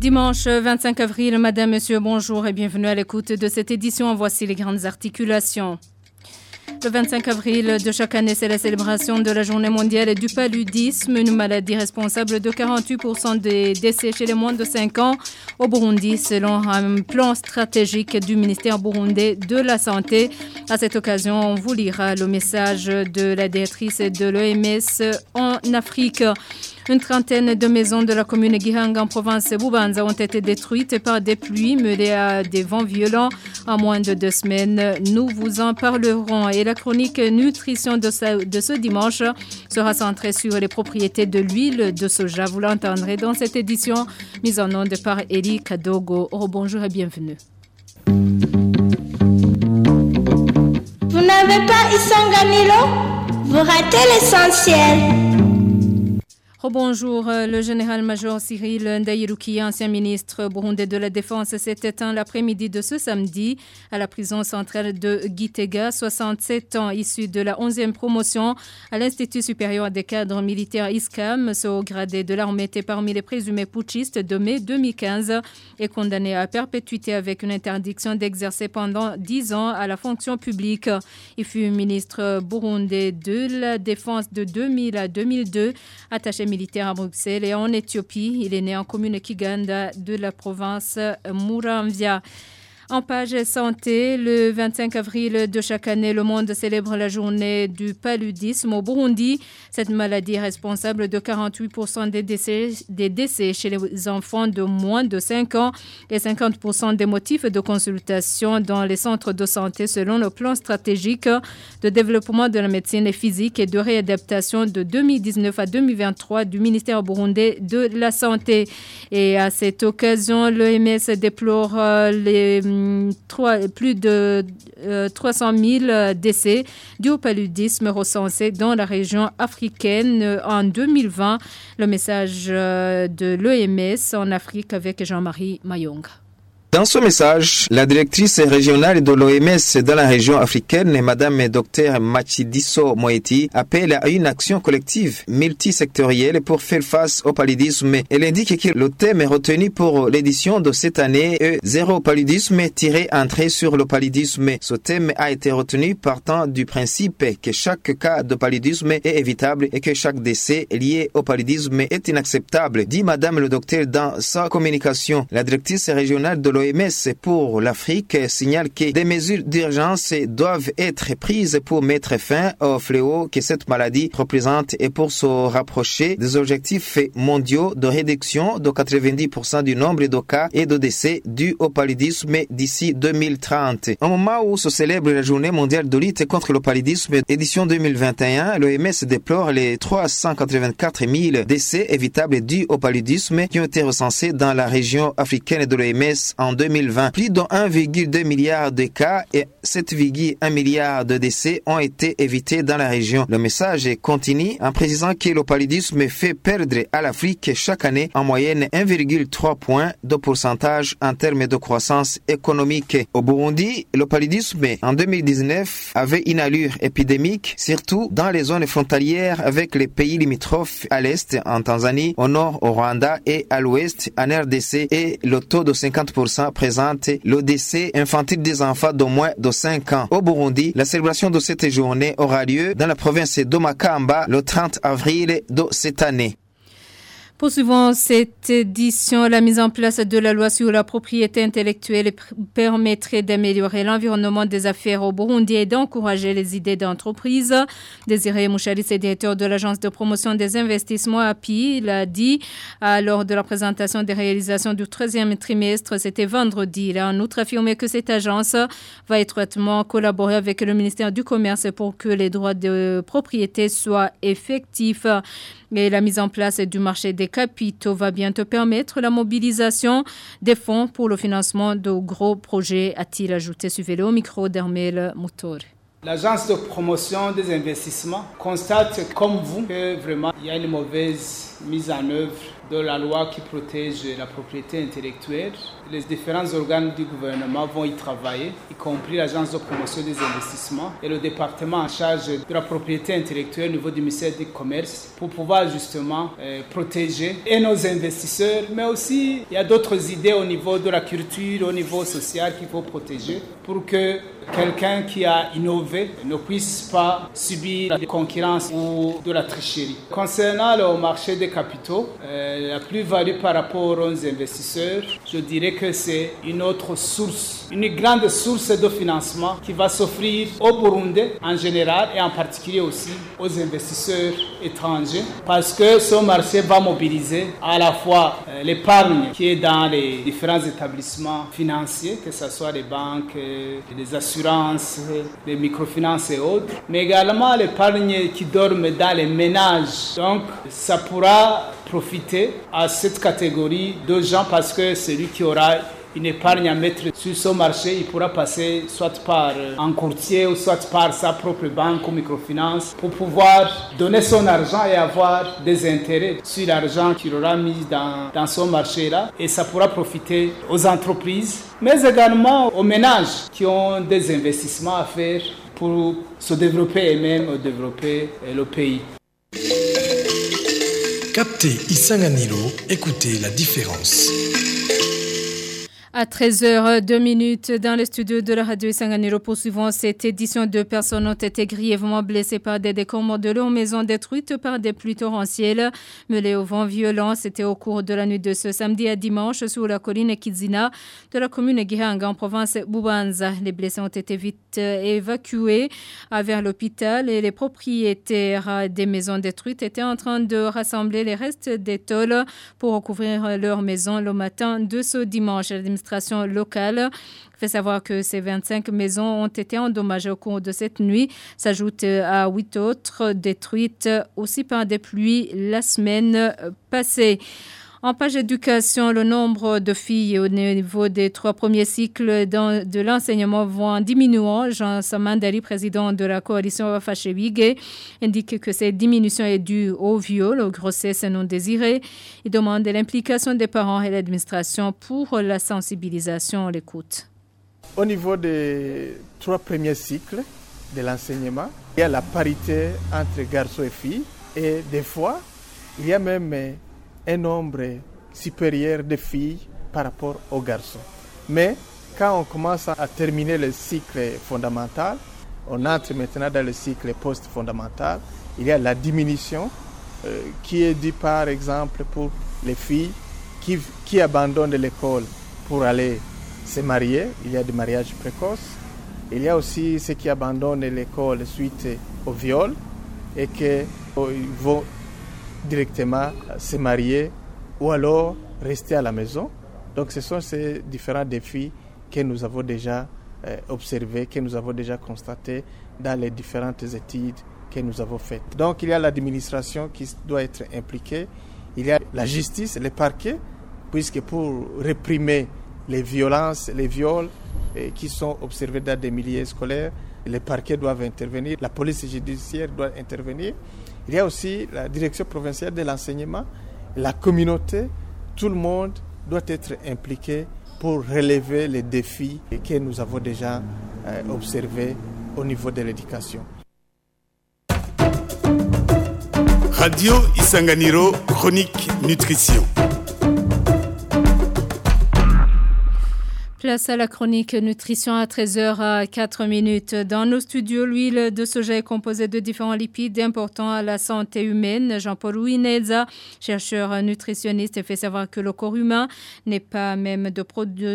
Dimanche 25 avril, Madame, Monsieur, bonjour et bienvenue à l'écoute de cette édition. Voici les grandes articulations. Le 25 avril de chaque année, c'est la célébration de la journée mondiale du paludisme, une maladie responsable de 48% des décès chez les moins de 5 ans au Burundi, selon un plan stratégique du ministère burundais de la Santé. À cette occasion, on vous lira le message de la directrice de l'OMS en Afrique. Une trentaine de maisons de la commune Gihanga en province Boubanza ont été détruites par des pluies mêlées à des vents violents en moins de deux semaines. Nous vous en parlerons et la chronique nutrition de ce, dimanche sera centrée sur les propriétés de l'huile de soja. Vous l'entendrez dans cette édition mise en onde par Eli Kadogo. Oh, bonjour et bienvenue. Vous n'avez pas Isanganilo Vous ratez l'essentiel. Bonjour, euh, le général-major Cyril Ndayiruki, ancien ministre burundais de la Défense, s'est éteint l'après-midi de ce samedi à la prison centrale de Gitega, 67 ans, issu de la 11e promotion à l'Institut supérieur des cadres militaires ISCAM. Ce haut gradé de l'armée était parmi les présumés putschistes de mai 2015 et condamné à perpétuité avec une interdiction d'exercer pendant 10 ans à la fonction publique. Il fut ministre burundais de la Défense de 2000 à 2002, attaché militaire à Bruxelles et en Éthiopie. Il est né en commune Kiganda de la province Muramvia. En page santé, le 25 avril de chaque année, le monde célèbre la journée du paludisme au Burundi. Cette maladie est responsable de 48% des décès, chez les enfants de moins de 5 ans et 50% des motifs de consultation dans les centres de santé selon le plan stratégique de développement de la médecine physique et de réadaptation de 2019 à 2023 du ministère burundais de la Santé. Et à cette occasion, l'OMS déplore euh, plus de 300 000 décès dus au paludisme recensés dans la région africaine en 2020. Le message de l'OMS en Afrique avec Jean-Marie Mayonga. Dans son message, la directrice régionale de l'OMS dans la région africaine, Madame Dr Machidiso Moeti, appelle à une action collective multisectorielle pour faire face au paludisme. Elle indique que le thème retenu pour l'édition de cette année est Zéro paludisme tiré entrée sur le paludisme. Ce thème a été retenu partant du principe que chaque cas de paludisme est évitable et que chaque décès lié au paludisme est inacceptable, dit Madame le docteur dans sa communication. La directrice régionale de l'OMS pour l'Afrique signale que des mesures d'urgence doivent être prises pour mettre fin au fléau que cette maladie représente et pour se rapprocher des objectifs mondiaux de réduction de 90% du nombre de cas et de décès dus au paludisme d'ici 2030. Au moment où se célèbre la journée mondiale de lutte contre le paludisme édition 2021, l'OMS déplore les 384 000 décès évitables dus au paludisme qui ont été recensés dans la région africaine de l'OMS en 2020. Plus de 1,2 milliard de cas et 7,1 milliards de décès ont été évités dans la région. Le message continue en précisant que le paludisme fait perdre à l'Afrique chaque année en moyenne 1,3 points de pourcentage en termes de croissance économique. Au Burundi, le paludisme en 2019 avait une allure épidémique, surtout dans les zones frontalières avec les pays limitrophes à l'est en Tanzanie, au nord au Rwanda et à l'ouest en RDC et le taux de 50% présente le décès infantile des enfants d'au moins de 5 ans. Au Burundi, la célébration de cette journée aura lieu dans la province d'Omakamba le 30 avril de cette année. Poursuivons cette édition, la mise en place de la loi sur la propriété intellectuelle permettrait d'améliorer l'environnement des affaires au Burundi et d'encourager les idées d'entreprise. Désiré Mouchalis, directeur de l'agence de promotion des investissements API, l'a dit lors de la présentation des réalisations du 13e trimestre, c'était vendredi. Il a en outre affirmé que cette agence va étroitement collaborer avec le ministère du Commerce pour que les droits de propriété soient effectifs. Et la mise en place du marché des capitaux va bientôt permettre la mobilisation des fonds pour le financement de gros projets, a-t-il ajouté. Suivez-le au micro d'Hermel. L'agence de promotion des investissements constate, comme vous, que vraiment il y a une mauvaise mise en œuvre de la loi qui protège la propriété intellectuelle. Les différents organes du gouvernement vont y travailler, y compris l'Agence de promotion des investissements et le département en charge de la propriété intellectuelle au niveau du ministère du Commerce pour pouvoir justement euh, protéger nos investisseurs, mais aussi il y a d'autres idées au niveau de la culture, au niveau social qu'il faut protéger pour que quelqu'un qui a innové ne puisse pas subir la concurrence ou de la tricherie. Concernant le marché des capitaux, euh, la plus-value par rapport aux investisseurs, je dirais que c'est une autre source, une grande source de financement qui va s'offrir aux Burundais en général et en particulier aussi aux investisseurs étrangers parce que ce marché va mobiliser à la fois euh, l'épargne qui est dans les différents établissements financiers, que ce soit les banques, euh, les assurances, les microfinances et autres, mais également l'épargne qui dorme dans les ménages. Donc ça pourra profiter à cette catégorie de gens parce que celui qui aura une épargne à mettre sur ce marché, il pourra passer soit par un courtier ou soit par sa propre banque ou microfinance pour pouvoir donner son argent et avoir des intérêts sur l'argent qu'il aura mis dans, dans ce marché-là. Et ça pourra profiter aux entreprises, mais également aux ménages qui ont des investissements à faire pour se développer et même développer le pays. Captez Isanganilo, écoutez la différence. À 13h02 dans le studio de la radio Sanganiro poursuivant cette édition, deux personnes ont été grièvement blessées par des décombres de leur maison détruite par des pluies torrentielles mêlées au vent violent. C'était au cours de la nuit de ce samedi à dimanche sur la colline Kizina de la commune Gihanga en province Bubanza. Les blessés ont été vite évacués vers l'hôpital et les propriétaires des maisons détruites étaient en train de rassembler les restes des tôles pour recouvrir leur maison le matin de ce dimanche locale fait savoir que ces 25 maisons ont été endommagées au cours de cette nuit, s'ajoute à huit autres détruites aussi par des pluies la semaine passée. En page éducation, le nombre de filles au niveau des trois premiers cycles de l'enseignement vont en diminuant. Jean Samandari, président de la coalition Fachewige, indique que cette diminution est due au viol, aux grossesses non désirées. Il demande l'implication des parents et l'administration pour la sensibilisation, l'écoute. Au niveau des trois premiers cycles de l'enseignement, il y a la parité entre garçons et filles et des fois, il y a même un nombre supérieur de filles par rapport aux garçons. Mais quand on commence à terminer le cycle fondamental, on entre maintenant dans le cycle post-fondamental, il y a la diminution euh, qui est due par exemple pour les filles qui, qui abandonnent l'école pour aller se marier, il y a des mariages précoces. Il y a aussi ceux qui abandonnent l'école suite au viol et qui vont directement se marier ou alors rester à la maison. Donc ce sont ces différents défis que nous avons déjà euh, observés, que nous avons déjà constatés dans les différentes études que nous avons faites. Donc il y a l'administration qui doit être impliquée, il y a la justice, les parquets, puisque pour réprimer les violences, les viols euh, qui sont observés dans des milieux scolaires, les parquets doivent intervenir, la police judiciaire doit intervenir. Il y a aussi la direction provinciale de l'enseignement, la communauté, tout le monde doit être impliqué pour relever les défis que nous avons déjà euh, observés au niveau de l'éducation. Radio Isanganiro, chronique nutrition. Place à la chronique nutrition à 13h à 4 minutes. Dans nos studios, l'huile de soja est composée de différents lipides importants à la santé humaine. Jean-Paul Ouineza, chercheur nutritionniste, fait savoir que le corps humain n'est pas même de,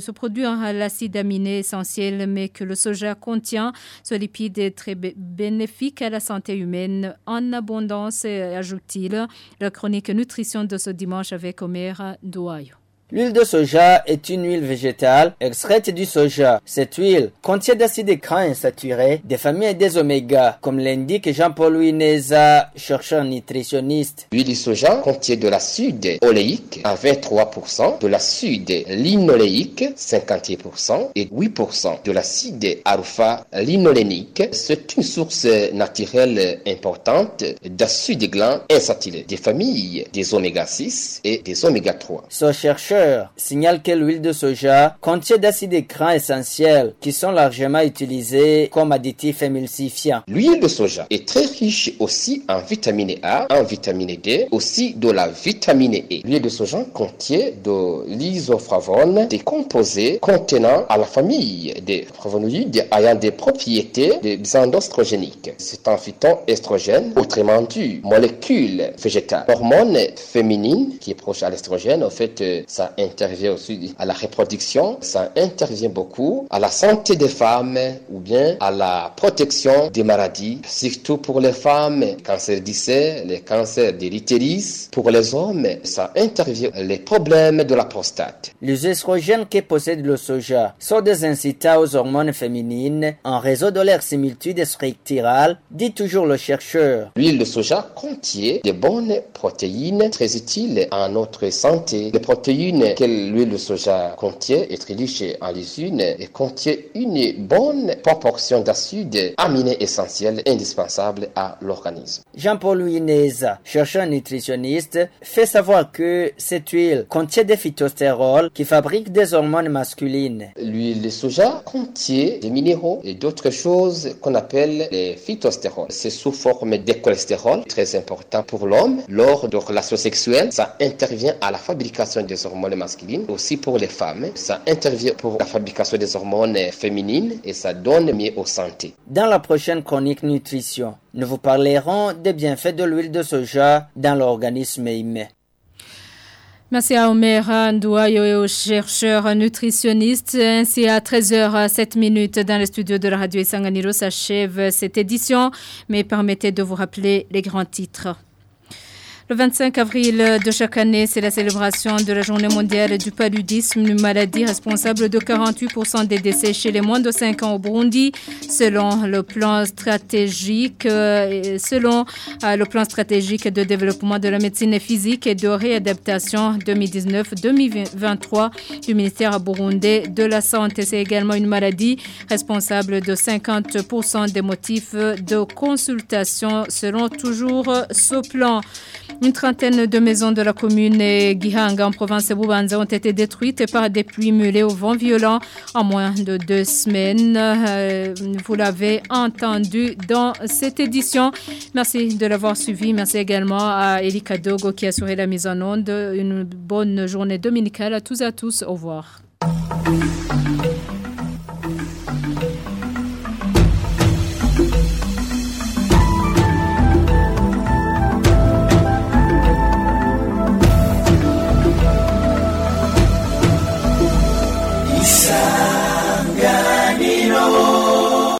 se produire l'acide aminé essentiel, mais que le soja contient ce lipide très bénéfique à la santé humaine en abondance, ajoute-t-il. La chronique nutrition de ce dimanche avec Omer Douayo. L'huile de soja est une huile végétale extraite du soja. Cette huile contient d'acides gras insaturés, des familles des oméga, comme l'indique Jean-Paul Louis Neza, chercheur nutritionniste. L'huile de soja contient de l'acide oléique à 23%, de l'acide linoléique 51% et 8% de l'acide alpha-linolénique. C'est une source naturelle importante d'acides glands insaturés des familles des oméga 6 et des oméga 3. Ce chercheur signale que l'huile de soja contient d'acides gras essentiels qui sont largement utilisés comme additifs émulsifiants. L'huile de soja est très riche aussi en vitamine A, en vitamine D, aussi de la vitamine E. L'huile de soja contient de l'isoflavone, des composés contenant à la famille des flavonoïdes ayant des propriétés des endostrogéniques. C'est un phytoestrogène, autrement dit, molécule végétale. Hormone féminine qui est proche à l'estrogène, en fait, euh, ça intervient aussi à la reproduction, ça intervient beaucoup à la santé des femmes ou bien à la protection des maladies, surtout pour les femmes, cancer du sein, les cancers de l'utérus. Pour les hommes, ça intervient les problèmes de la prostate. Les estrogènes que possède le soja sont des incitants aux hormones féminines en réseau de l'air similitude structurale, dit toujours le chercheur. L'huile de soja contient de bonnes protéines très utiles à notre santé. Les protéines que l'huile de soja contient est très riche en lysine et contient une bonne proportion d'acides aminés essentiels indispensables à l'organisme. Jean-Paul Louis Neza, chercheur nutritionniste, fait savoir que cette huile contient des phytostérols qui fabriquent des hormones masculines. L'huile de soja contient des minéraux et d'autres choses qu'on appelle les phytostérols. C'est sous forme de cholestérol, très important pour l'homme. Lors de relations sexuelles, ça intervient à la fabrication des hormones masculines, aussi pour les femmes. Ça intervient pour la fabrication des hormones féminines et ça donne mieux aux santé. Dans la prochaine chronique nutrition, nous vous parlerons des bienfaits de l'huile de soja dans l'organisme humain. Merci à Omer Ndouayo, chercheur nutritionniste. Ainsi, à 13h07 minutes dans le studio de la radio Sanganiro s'achève cette édition, mais permettez de vous rappeler les grands titres. Le 25 avril de chaque année, c'est la célébration de la journée mondiale du paludisme, une maladie responsable de 48% des décès chez les moins de 5 ans au Burundi, selon le plan stratégique, euh, selon euh, le plan stratégique de développement de la médecine physique et de réadaptation 2019-2023 du ministère burundais de la santé. C'est également une maladie responsable de 50% des motifs de consultation, selon toujours ce plan. Une trentaine de maisons de la commune Gihanga en province de Boubanza ont été détruites par des pluies mêlées au vent violent en moins de deux semaines. Euh, vous l'avez entendu dans cette édition. Merci de l'avoir suivi. Merci également à Elika Dogo qui a assuré la mise en onde. Une bonne journée dominicale à tous et à tous. Au revoir.